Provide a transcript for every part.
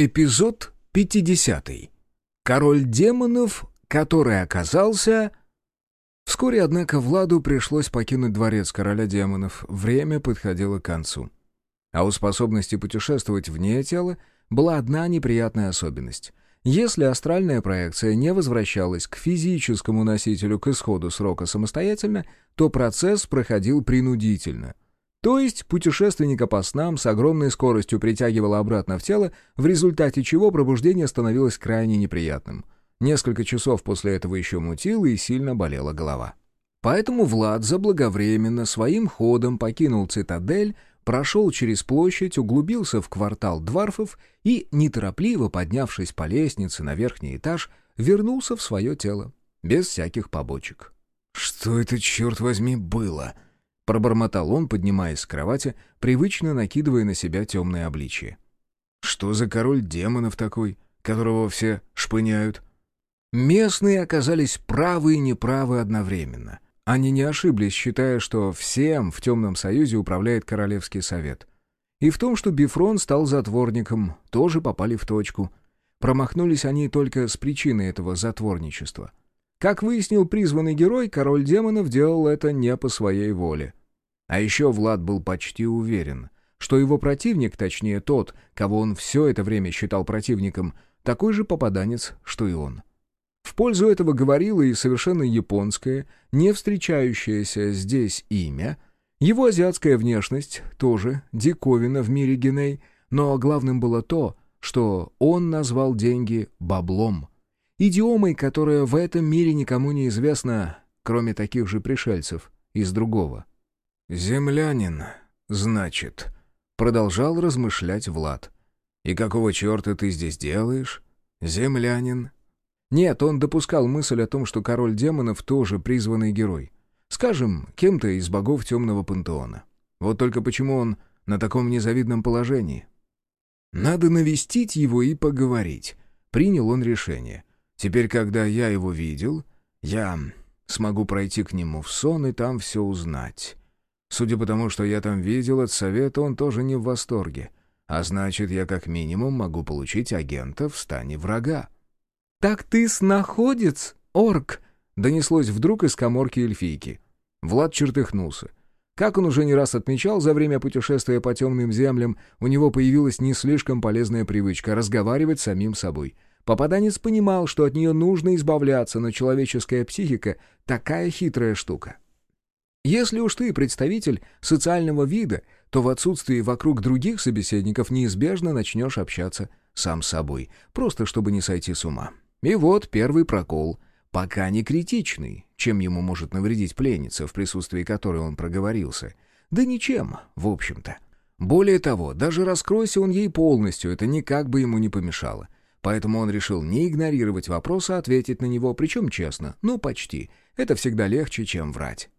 Эпизод 50. Король демонов, который оказался... Вскоре, однако, Владу пришлось покинуть дворец короля демонов. Время подходило к концу. А у способности путешествовать вне тела была одна неприятная особенность. Если астральная проекция не возвращалась к физическому носителю к исходу срока самостоятельно, то процесс проходил принудительно — то есть путешественника по снам с огромной скоростью притягивало обратно в тело, в результате чего пробуждение становилось крайне неприятным. Несколько часов после этого еще мутило и сильно болела голова. Поэтому Влад заблаговременно своим ходом покинул цитадель, прошел через площадь, углубился в квартал Дварфов и, неторопливо поднявшись по лестнице на верхний этаж, вернулся в свое тело, без всяких побочек. «Что это, черт возьми, было?» Пробормотал он, поднимаясь с кровати, привычно накидывая на себя темное обличие. «Что за король демонов такой, которого все шпыняют?» Местные оказались правы и неправы одновременно. Они не ошиблись, считая, что всем в Темном Союзе управляет Королевский Совет. И в том, что Бифрон стал затворником, тоже попали в точку. Промахнулись они только с причиной этого затворничества. Как выяснил призванный герой, король демонов делал это не по своей воле. А еще Влад был почти уверен, что его противник, точнее тот, кого он все это время считал противником, такой же попаданец, что и он. В пользу этого говорило и совершенно японское, не встречающееся здесь имя, его азиатская внешность, тоже диковина в мире Геней, но главным было то, что он назвал деньги «баблом», идиомой, которая в этом мире никому не известна, кроме таких же пришельцев из другого. «Землянин, значит», — продолжал размышлять Влад. «И какого черта ты здесь делаешь, землянин?» Нет, он допускал мысль о том, что король демонов тоже призванный герой. Скажем, кем-то из богов темного пантеона. Вот только почему он на таком незавидном положении? Надо навестить его и поговорить. Принял он решение. Теперь, когда я его видел, я смогу пройти к нему в сон и там все узнать. Судя по тому, что я там видел от совета, он тоже не в восторге. А значит, я как минимум могу получить агента в стане врага. «Так ты снаходец, орк?» — донеслось вдруг из коморки эльфийки. Влад чертыхнулся. Как он уже не раз отмечал, за время путешествия по темным землям у него появилась не слишком полезная привычка разговаривать с самим собой. Попаданец понимал, что от нее нужно избавляться, но человеческая психика — такая хитрая штука. Если уж ты представитель социального вида, то в отсутствии вокруг других собеседников неизбежно начнешь общаться сам с собой, просто чтобы не сойти с ума. И вот первый прокол, пока не критичный, чем ему может навредить пленница, в присутствии которой он проговорился. Да ничем, в общем-то. Более того, даже раскройся он ей полностью, это никак бы ему не помешало. Поэтому он решил не игнорировать вопрос, а ответить на него, причем честно, ну почти. Это всегда легче, чем врать.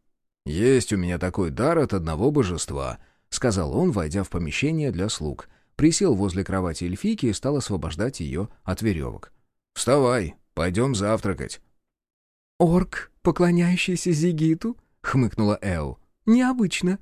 «Есть у меня такой дар от одного божества», — сказал он, войдя в помещение для слуг. Присел возле кровати эльфийки и стал освобождать ее от веревок. «Вставай, пойдем завтракать». «Орк, поклоняющийся Зигиту?» — хмыкнула Эо. «Необычно».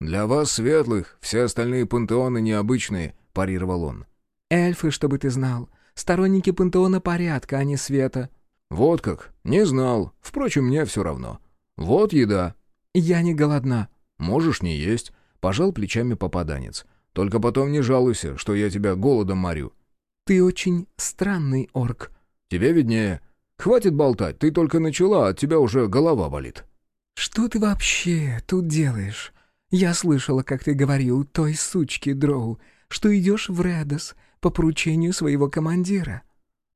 «Для вас, светлых, все остальные пантеоны необычные», — парировал он. «Эльфы, чтобы ты знал. Сторонники пантеона порядка, а не света». «Вот как? Не знал. Впрочем, мне все равно. Вот еда». «Я не голодна». «Можешь не есть», — пожал плечами попаданец. «Только потом не жалуйся, что я тебя голодом морю». «Ты очень странный орк». «Тебе виднее. Хватит болтать, ты только начала, от тебя уже голова болит». «Что ты вообще тут делаешь? Я слышала, как ты говорил той сучке Дроу, что идешь в Редос по поручению своего командира,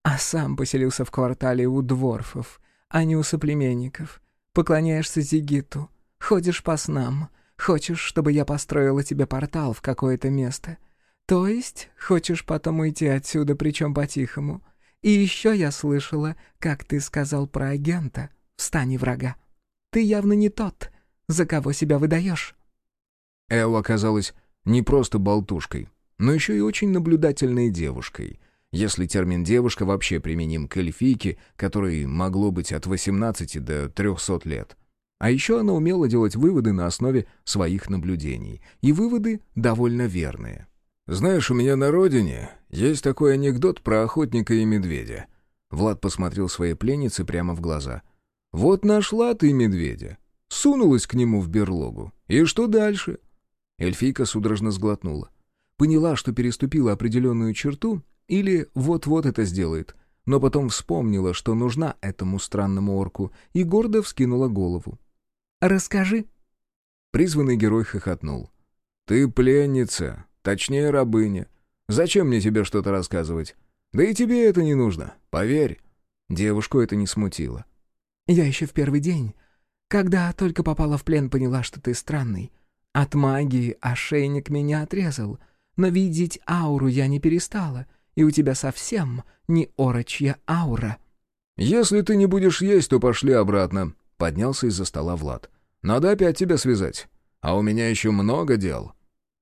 а сам поселился в квартале у дворфов, а не у соплеменников. Поклоняешься Зигиту, Ходишь по снам. Хочешь, чтобы я построила тебе портал в какое-то место. То есть хочешь потом уйти отсюда, причем по-тихому. И еще я слышала, как ты сказал про агента в врага. Ты явно не тот, за кого себя выдаешь». Эл оказалась не просто болтушкой, но еще и очень наблюдательной девушкой. Если термин «девушка» вообще применим к эльфийке, которой могло быть от 18 до 300 лет — а еще она умела делать выводы на основе своих наблюдений. И выводы довольно верные. «Знаешь, у меня на родине есть такой анекдот про охотника и медведя». Влад посмотрел своей пленнице прямо в глаза. «Вот нашла ты медведя, сунулась к нему в берлогу. И что дальше?» Эльфийка судорожно сглотнула. Поняла, что переступила определенную черту или вот-вот это сделает, но потом вспомнила, что нужна этому странному орку, и гордо вскинула голову. «Расскажи». Призванный герой хохотнул. «Ты пленница, Точнее, рабыня. Зачем мне тебе что-то рассказывать? Да и тебе это не нужно, поверь». Девушку это не смутило. «Я еще в первый день, когда только попала в плен, поняла, что ты странный. От магии ошейник меня отрезал, но видеть ауру я не перестала, и у тебя совсем не орочья аура». «Если ты не будешь есть, то пошли обратно», — поднялся из-за стола Влад. «Надо опять тебя связать. А у меня еще много дел».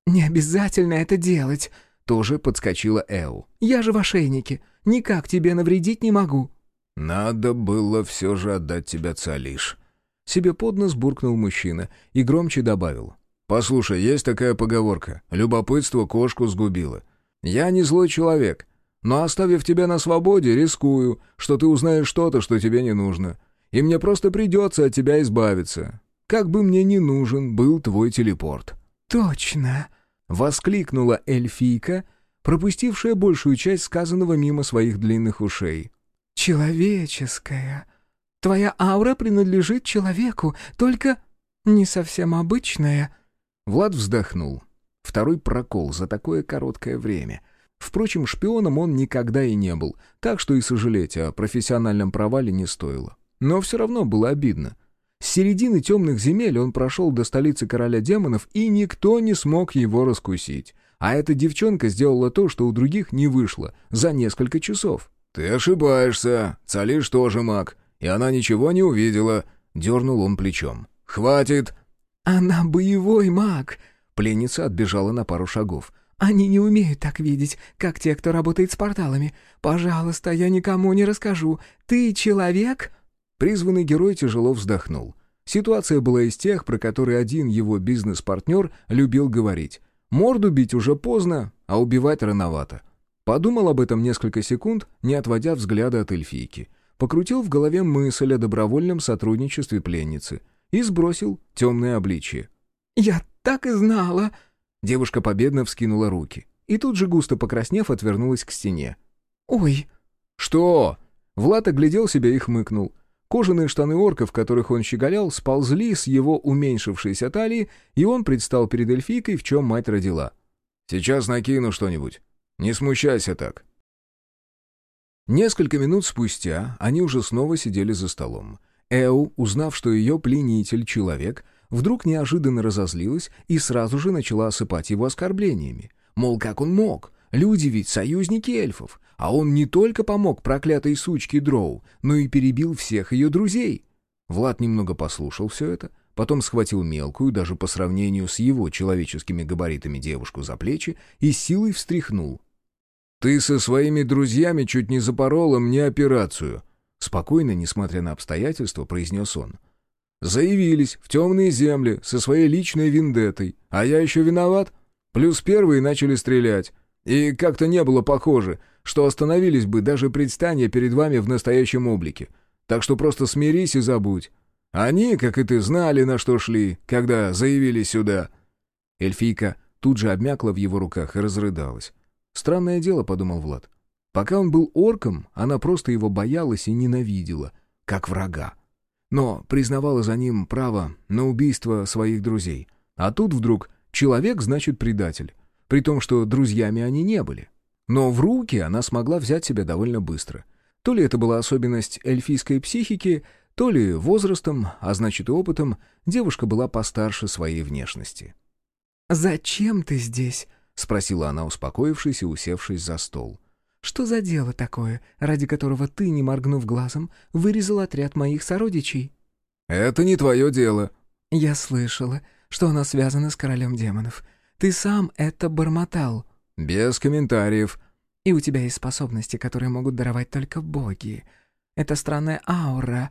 «Не обязательно это делать», — тоже подскочила Эу. «Я же в ошейнике. Никак тебе навредить не могу». «Надо было все же отдать тебя Цалиш». Себе под нос буркнул мужчина и громче добавил. «Послушай, есть такая поговорка. Любопытство кошку сгубило. Я не злой человек, но оставив тебя на свободе, рискую, что ты узнаешь что-то, что тебе не нужно. И мне просто придется от тебя избавиться. Как бы мне не нужен был твой телепорт». «Точно!» — воскликнула эльфийка, пропустившая большую часть сказанного мимо своих длинных ушей. «Человеческая. Твоя аура принадлежит человеку, только не совсем обычная». Влад вздохнул. Второй прокол за такое короткое время. Впрочем, шпионом он никогда и не был, так что и сожалеть о профессиональном провале не стоило. Но все равно было обидно. С середины темных земель он прошел до столицы короля демонов, и никто не смог его раскусить. А эта девчонка сделала то, что у других не вышло, за несколько часов. «Ты ошибаешься. Цалиш тоже маг, и она ничего не увидела», — дернул он плечом. «Хватит!» «Она боевой маг!» Пленница отбежала на пару шагов. «Они не умеют так видеть, как те, кто работает с порталами. Пожалуйста, я никому не расскажу. Ты человек?» Призванный герой тяжело вздохнул. Ситуация была из тех, про которые один его бизнес-партнер любил говорить. «Морду бить уже поздно, а убивать рановато». Подумал об этом несколько секунд, не отводя взгляда от эльфийки. Покрутил в голове мысль о добровольном сотрудничестве пленницы и сбросил темное обличие. «Я так и знала!» Девушка победно вскинула руки и тут же, густо покраснев, отвернулась к стене. «Ой!» «Что?» Влад оглядел себя и хмыкнул. Кожаные штаны орка, в которых он щеголял, сползли с его уменьшившейся талии, и он предстал перед эльфийкой, в чем мать родила. «Сейчас накину что-нибудь. Не смущайся так». Несколько минут спустя они уже снова сидели за столом. Эу, узнав, что ее пленитель — человек, вдруг неожиданно разозлилась и сразу же начала осыпать его оскорблениями. Мол, как он мог? Люди ведь союзники эльфов. А он не только помог проклятой сучке Дроу, но и перебил всех ее друзей. Влад немного послушал все это, потом схватил мелкую, даже по сравнению с его человеческими габаритами девушку за плечи и силой встряхнул. «Ты со своими друзьями чуть не запорола мне операцию», — спокойно, несмотря на обстоятельства, произнес он. «Заявились в темные земли со своей личной вендеттой, а я еще виноват? Плюс первые начали стрелять, и как-то не было похоже, что остановились бы даже предстания перед вами в настоящем облике. Так что просто смирись и забудь. Они, как и ты, знали, на что шли, когда заявились сюда». Эльфийка тут же обмякла в его руках и разрыдалась. «Странное дело», — подумал Влад. Пока он был орком, она просто его боялась и ненавидела, как врага. Но признавала за ним право на убийство своих друзей. А тут вдруг человек значит предатель, при том, что друзьями они не были. Но в руки она смогла взять себя довольно быстро. То ли это была особенность эльфийской психики, то ли возрастом, а значит и опытом, девушка была постарше своей внешности. «Зачем ты здесь?» — спросила она, успокоившись и усевшись за стол. «Что за дело такое, ради которого ты, не моргнув глазом, вырезал отряд моих сородичей?» «Это не твое дело». «Я слышала, что она связана с королем демонов. Ты сам это бормотал». «Без комментариев». «И у тебя есть способности, которые могут даровать только боги. Это странная аура».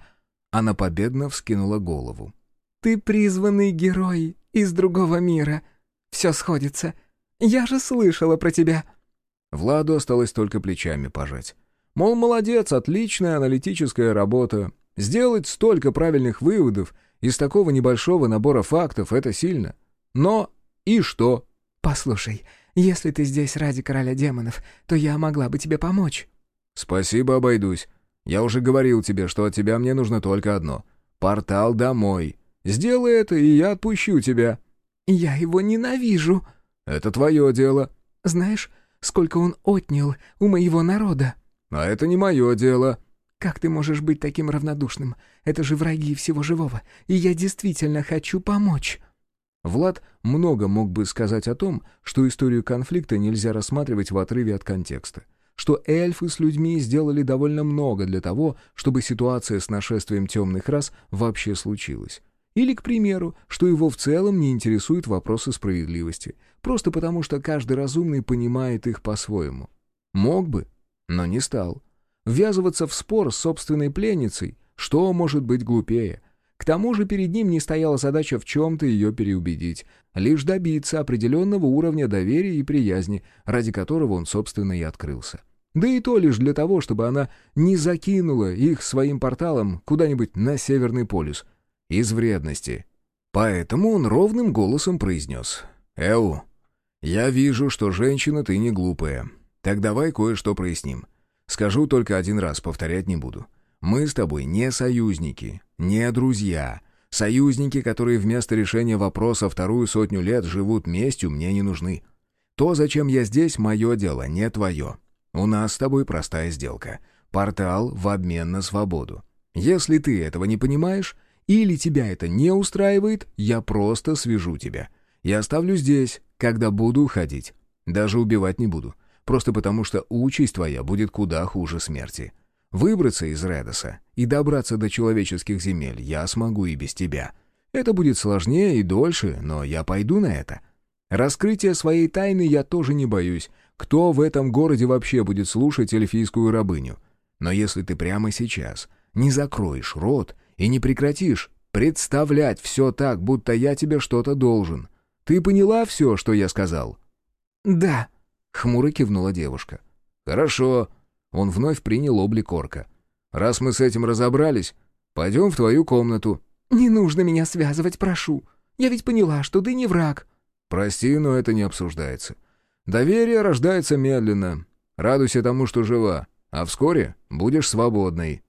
Она победно вскинула голову. «Ты призванный герой из другого мира. Все сходится. Я же слышала про тебя». Владу осталось только плечами пожать. Мол, молодец, отличная аналитическая работа. Сделать столько правильных выводов из такого небольшого набора фактов — это сильно. Но и что? «Послушай, если ты здесь ради короля демонов, то я могла бы тебе помочь». «Спасибо, обойдусь. Я уже говорил тебе, что от тебя мне нужно только одно. Портал домой. Сделай это, и я отпущу тебя». «Я его ненавижу». «Это твое дело». «Знаешь, сколько он отнял у моего народа?» «А это не мое дело». «Как ты можешь быть таким равнодушным? Это же враги всего живого, и я действительно хочу помочь». Влад много мог бы сказать о том, что историю конфликта нельзя рассматривать в отрыве от контекста, что эльфы с людьми сделали довольно много для того, чтобы ситуация с нашествием темных рас вообще случилась. Или, к примеру, что его в целом не интересуют вопросы справедливости, просто потому что каждый разумный понимает их по-своему. Мог бы, но не стал. Ввязываться в спор с собственной пленницей, что может быть глупее — к тому же перед ним не стояла задача в чем-то ее переубедить, лишь добиться определенного уровня доверия и приязни, ради которого он, собственно, и открылся. Да и то лишь для того, чтобы она не закинула их своим порталом куда-нибудь на Северный полюс. Из вредности. Поэтому он ровным голосом произнес. «Эу, я вижу, что женщина ты не глупая. Так давай кое-что проясним. Скажу только один раз, повторять не буду. Мы с тобой не союзники, не друзья. Союзники, которые вместо решения вопроса вторую сотню лет живут местью, мне не нужны. То, зачем я здесь, мое дело, не твое. У нас с тобой простая сделка. Портал в обмен на свободу. Если ты этого не понимаешь, или тебя это не устраивает, я просто свяжу тебя. Я оставлю здесь, когда буду уходить. Даже убивать не буду. Просто потому, что участь твоя будет куда хуже смерти. Выбраться из Редоса и добраться до человеческих земель я смогу и без тебя. Это будет сложнее и дольше, но я пойду на это. Раскрытие своей тайны я тоже не боюсь. Кто в этом городе вообще будет слушать эльфийскую рабыню? Но если ты прямо сейчас не закроешь рот и не прекратишь представлять все так, будто я тебе что-то должен. Ты поняла все, что я сказал?» «Да», — хмуро кивнула девушка. «Хорошо», он вновь принял облик орка. «Раз мы с этим разобрались, пойдем в твою комнату». «Не нужно меня связывать, прошу. Я ведь поняла, что ты не враг». «Прости, но это не обсуждается. Доверие рождается медленно. Радуйся тому, что жива, а вскоре будешь свободной».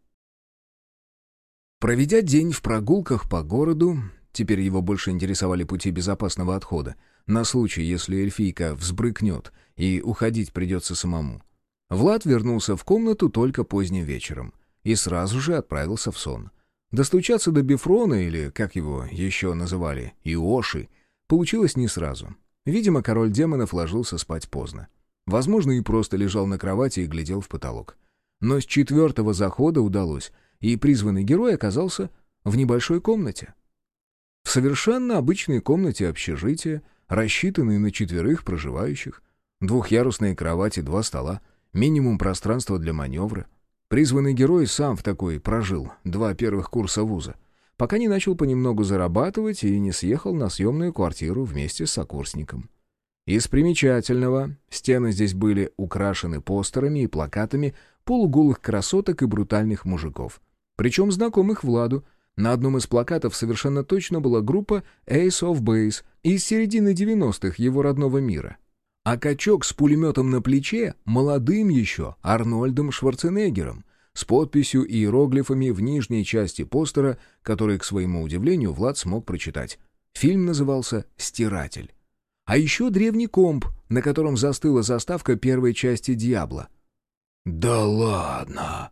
Проведя день в прогулках по городу, теперь его больше интересовали пути безопасного отхода, на случай, если эльфийка взбрыкнет и уходить придется самому. Влад вернулся в комнату только поздним вечером и сразу же отправился в сон. Достучаться до Бифрона, или, как его еще называли, Иоши, получилось не сразу. Видимо, король демонов ложился спать поздно. Возможно, и просто лежал на кровати и глядел в потолок. Но с четвертого захода удалось, и призванный герой оказался в небольшой комнате. В совершенно обычной комнате общежития, рассчитанной на четверых проживающих, двухъярусные кровати, два стола — минимум пространства для маневра. Призванный герой сам в такой прожил два первых курса вуза, пока не начал понемногу зарабатывать и не съехал на съемную квартиру вместе с сокурсником. Из примечательного стены здесь были украшены постерами и плакатами полуголых красоток и брутальных мужиков. Причем знакомых Владу. На одном из плакатов совершенно точно была группа Ace of Base из середины 90-х его родного мира — а качок с пулеметом на плече молодым еще Арнольдом Шварценеггером с подписью и иероглифами в нижней части постера, который, к своему удивлению, Влад смог прочитать. Фильм назывался «Стиратель». А еще древний комп, на котором застыла заставка первой части «Дьябла». «Да ладно!»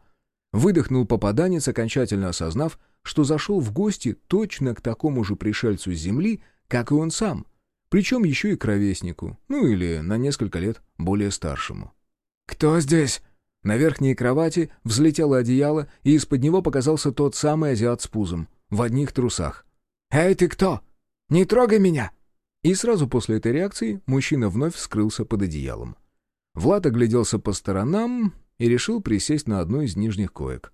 Выдохнул попаданец, окончательно осознав, что зашел в гости точно к такому же пришельцу с Земли, как и он сам — причем еще и к ровеснику, ну или на несколько лет более старшему. «Кто здесь?» На верхней кровати взлетело одеяло, и из-под него показался тот самый азиат с пузом, в одних трусах. «Эй, ты кто? Не трогай меня!» И сразу после этой реакции мужчина вновь скрылся под одеялом. Влад огляделся по сторонам и решил присесть на одну из нижних коек.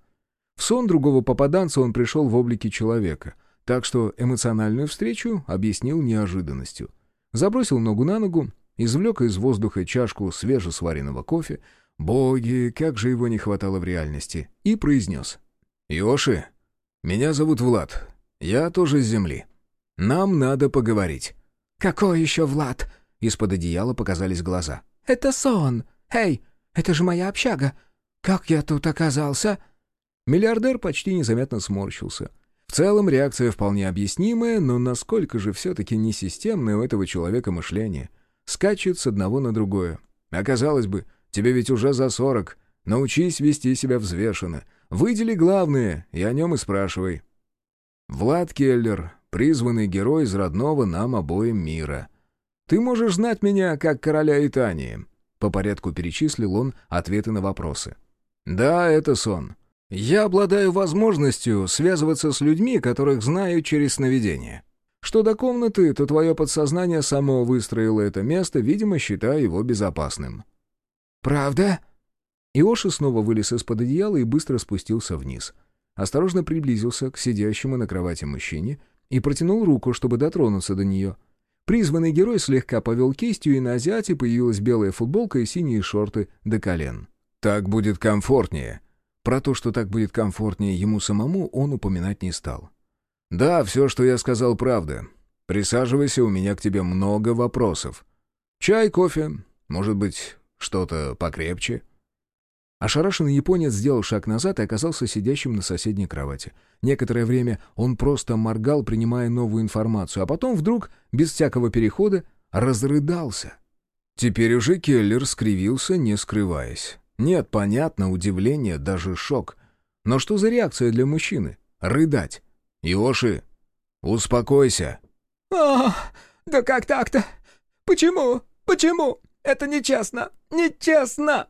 В сон другого попаданца он пришел в облике человека, так что эмоциональную встречу объяснил неожиданностью. Забросил ногу на ногу извлек из воздуха чашку свежесваренного кофе, боги, как же его не хватало в реальности, и произнес. «Йоши, меня зовут Влад, я тоже с земли. Нам надо поговорить». «Какой еще Влад?» Из-под одеяла показались глаза. «Это сон! Эй, это же моя общага! Как я тут оказался?» Миллиардер почти незаметно сморщился. В целом реакция вполне объяснимая, но насколько же все-таки несистемное у этого человека мышление. Скачет с одного на другое. Оказалось бы, тебе ведь уже за сорок. Научись вести себя взвешенно. Выдели главное, и о нем и спрашивай. Влад Келлер, призванный герой из родного нам обоим мира. Ты можешь знать меня как короля Итании. По порядку перечислил он ответы на вопросы. Да, это сон. Я обладаю возможностью связываться с людьми, которых знаю через сновидение. Что до комнаты, то твое подсознание само выстроило это место, видимо, считая его безопасным». «Правда?» Иоши снова вылез из-под одеяла и быстро спустился вниз. Осторожно приблизился к сидящему на кровати мужчине и протянул руку, чтобы дотронуться до нее. Призванный герой слегка повел кистью, и на азиате появилась белая футболка и синие шорты до колен. «Так будет комфортнее», про то, что так будет комфортнее ему самому, он упоминать не стал. «Да, все, что я сказал, правда. Присаживайся, у меня к тебе много вопросов. Чай, кофе, может быть, что-то покрепче?» Ошарашенный японец сделал шаг назад и оказался сидящим на соседней кровати. Некоторое время он просто моргал, принимая новую информацию, а потом вдруг, без всякого перехода, разрыдался. Теперь уже Келлер скривился, не скрываясь. Нет, понятно, удивление, даже шок. Но что за реакция для мужчины? Рыдать. «Иоши, успокойся!» «А, да как так-то? Почему? Почему? Это нечестно! Нечестно!»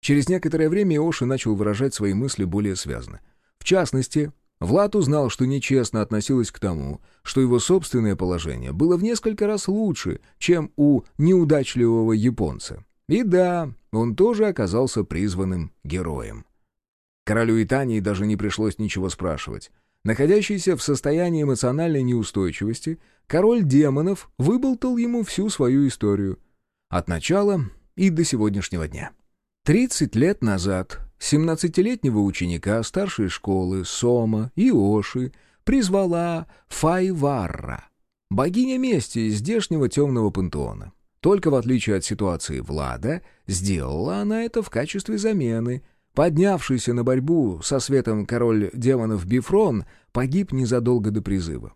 Через некоторое время Иоши начал выражать свои мысли более связно. В частности, Влад узнал, что нечестно относилась к тому, что его собственное положение было в несколько раз лучше, чем у неудачливого японца. И да, он тоже оказался призванным героем. Королю Итании даже не пришлось ничего спрашивать. Находящийся в состоянии эмоциональной неустойчивости, король демонов выболтал ему всю свою историю. От начала и до сегодняшнего дня. Тридцать лет назад семнадцатилетнего ученика старшей школы Сома Иоши призвала Файварра, богиня мести из здешнего темного пантеона. Только в отличие от ситуации Влада, сделала она это в качестве замены. Поднявшийся на борьбу со светом король демонов Бифрон погиб незадолго до призыва.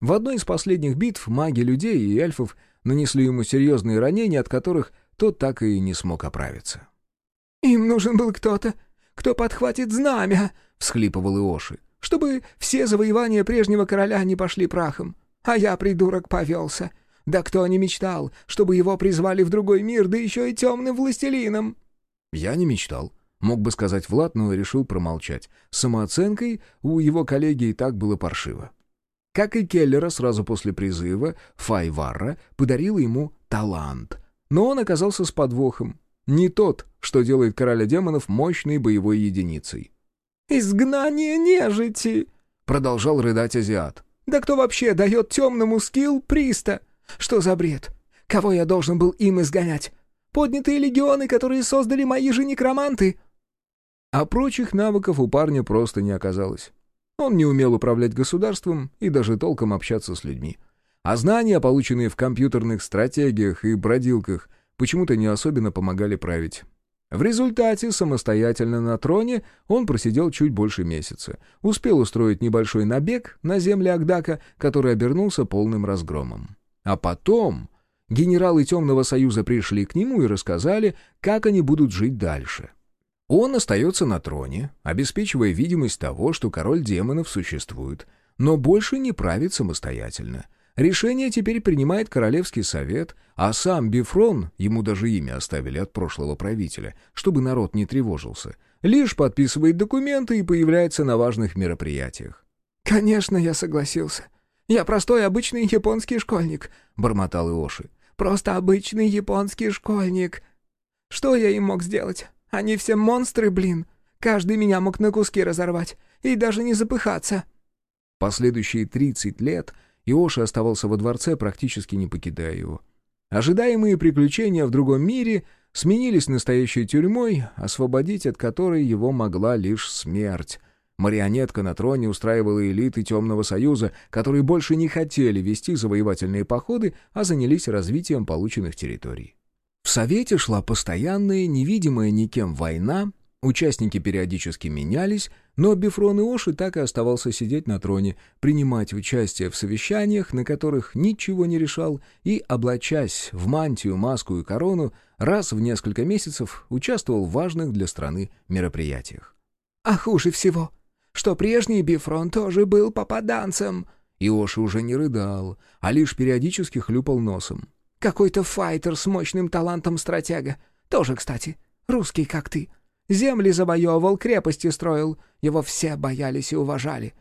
В одной из последних битв маги людей и эльфов нанесли ему серьезные ранения, от которых тот так и не смог оправиться. «Им нужен был кто-то, кто подхватит знамя», — всхлипывал Иоши, «чтобы все завоевания прежнего короля не пошли прахом. А я, придурок, повелся. Да кто не мечтал, чтобы его призвали в другой мир, да еще и темным властелином?» «Я не мечтал», — мог бы сказать Влад, но решил промолчать. С самооценкой у его коллеги и так было паршиво. Как и Келлера, сразу после призыва Файварра подарила ему талант. Но он оказался с подвохом. Не тот, что делает короля демонов мощной боевой единицей. «Изгнание нежити!» — продолжал рыдать азиат. «Да кто вообще дает темному скилл приста? Что за бред? Кого я должен был им изгонять? Поднятые легионы, которые создали мои же некроманты?» А прочих навыков у парня просто не оказалось. Он не умел управлять государством и даже толком общаться с людьми. А знания, полученные в компьютерных стратегиях и бродилках, почему-то не особенно помогали править. В результате самостоятельно на троне он просидел чуть больше месяца. Успел устроить небольшой набег на земли Агдака, который обернулся полным разгромом. А потом генералы Темного Союза пришли к нему и рассказали, как они будут жить дальше. Он остается на троне, обеспечивая видимость того, что король демонов существует, но больше не правит самостоятельно. Решение теперь принимает Королевский совет, а сам Бифрон, ему даже имя оставили от прошлого правителя, чтобы народ не тревожился, лишь подписывает документы и появляется на важных мероприятиях. «Конечно, я согласился. «Я простой обычный японский школьник», — бормотал Иоши. «Просто обычный японский школьник. Что я им мог сделать? Они все монстры, блин. Каждый меня мог на куски разорвать и даже не запыхаться». Последующие 30 лет Иоши оставался во дворце, практически не покидая его. Ожидаемые приключения в другом мире сменились настоящей тюрьмой, освободить от которой его могла лишь смерть. Марионетка на троне устраивала элиты Темного Союза, которые больше не хотели вести завоевательные походы, а занялись развитием полученных территорий. В Совете шла постоянная, невидимая никем война, участники периодически менялись, но Бифрон Иоши так и оставался сидеть на троне, принимать участие в совещаниях, на которых ничего не решал, и, облачась в мантию, маску и корону, раз в несколько месяцев участвовал в важных для страны мероприятиях. «А хуже всего что прежний Бифрон тоже был попаданцем». Иоши уже не рыдал, а лишь периодически хлюпал носом. «Какой-то файтер с мощным талантом стратега. Тоже, кстати, русский, как ты. Земли завоевывал, крепости строил. Его все боялись и уважали.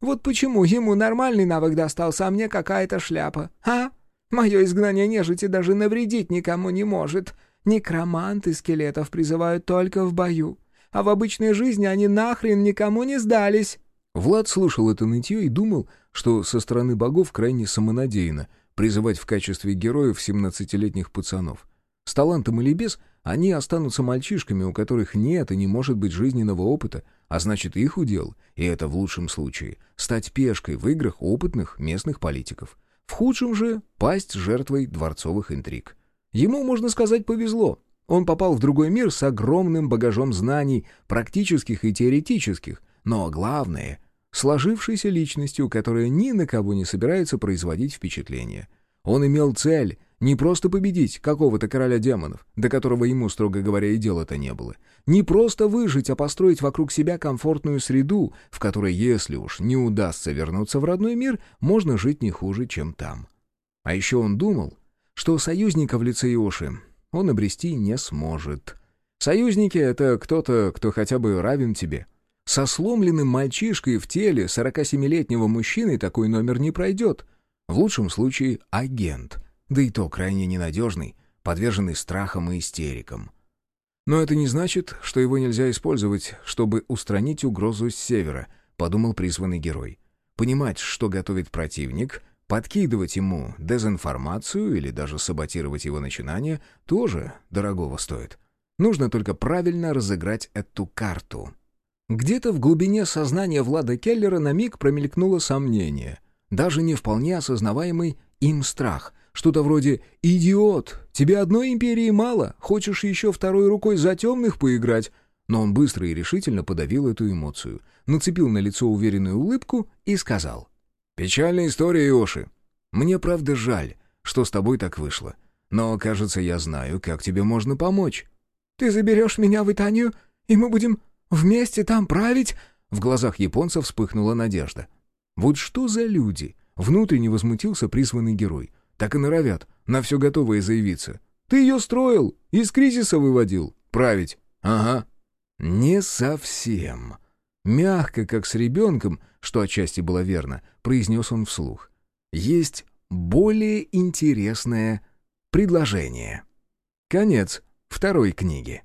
Вот почему ему нормальный навык достался, а мне какая-то шляпа, а? Мое изгнание нежити даже навредить никому не может. Некроманты скелетов призывают только в бою а в обычной жизни они нахрен никому не сдались». Влад слушал это нытье и думал, что со стороны богов крайне самонадеянно призывать в качестве героев семнадцатилетних пацанов. С талантом или без, они останутся мальчишками, у которых нет и не может быть жизненного опыта, а значит их удел, и это в лучшем случае, стать пешкой в играх опытных местных политиков. В худшем же — пасть жертвой дворцовых интриг. Ему, можно сказать, повезло. Он попал в другой мир с огромным багажом знаний, практических и теоретических, но главное — сложившейся личностью, которая ни на кого не собирается производить впечатление. Он имел цель не просто победить какого-то короля демонов, до которого ему, строго говоря, и дела-то не было. Не просто выжить, а построить вокруг себя комфортную среду, в которой, если уж не удастся вернуться в родной мир, можно жить не хуже, чем там. А еще он думал, что союзника в лице Иоши он обрести не сможет. Союзники — это кто-то, кто хотя бы равен тебе. Со сломленным мальчишкой в теле 47-летнего мужчины такой номер не пройдет. В лучшем случае агент, да и то крайне ненадежный, подверженный страхам и истерикам. Но это не значит, что его нельзя использовать, чтобы устранить угрозу с севера, подумал призванный герой. Понимать, что готовит противник, Подкидывать ему дезинформацию или даже саботировать его начинание тоже дорогого стоит. Нужно только правильно разыграть эту карту. Где-то в глубине сознания Влада Келлера на миг промелькнуло сомнение, даже не вполне осознаваемый им страх. Что-то вроде «Идиот! Тебе одной империи мало? Хочешь еще второй рукой за темных поиграть?» Но он быстро и решительно подавил эту эмоцию, нацепил на лицо уверенную улыбку и сказал «Печальная история, Иоши. Мне правда жаль, что с тобой так вышло. Но, кажется, я знаю, как тебе можно помочь». «Ты заберешь меня в Итанию, и мы будем вместе там править?» В глазах японца вспыхнула надежда. «Вот что за люди?» Внутренне возмутился призванный герой. «Так и норовят, на все готовое заявиться. Ты ее строил, из кризиса выводил. Править. Ага». «Не совсем». Мягко, как с ребенком, что отчасти было верно, произнес он вслух. «Есть более интересное предложение». Конец второй книги.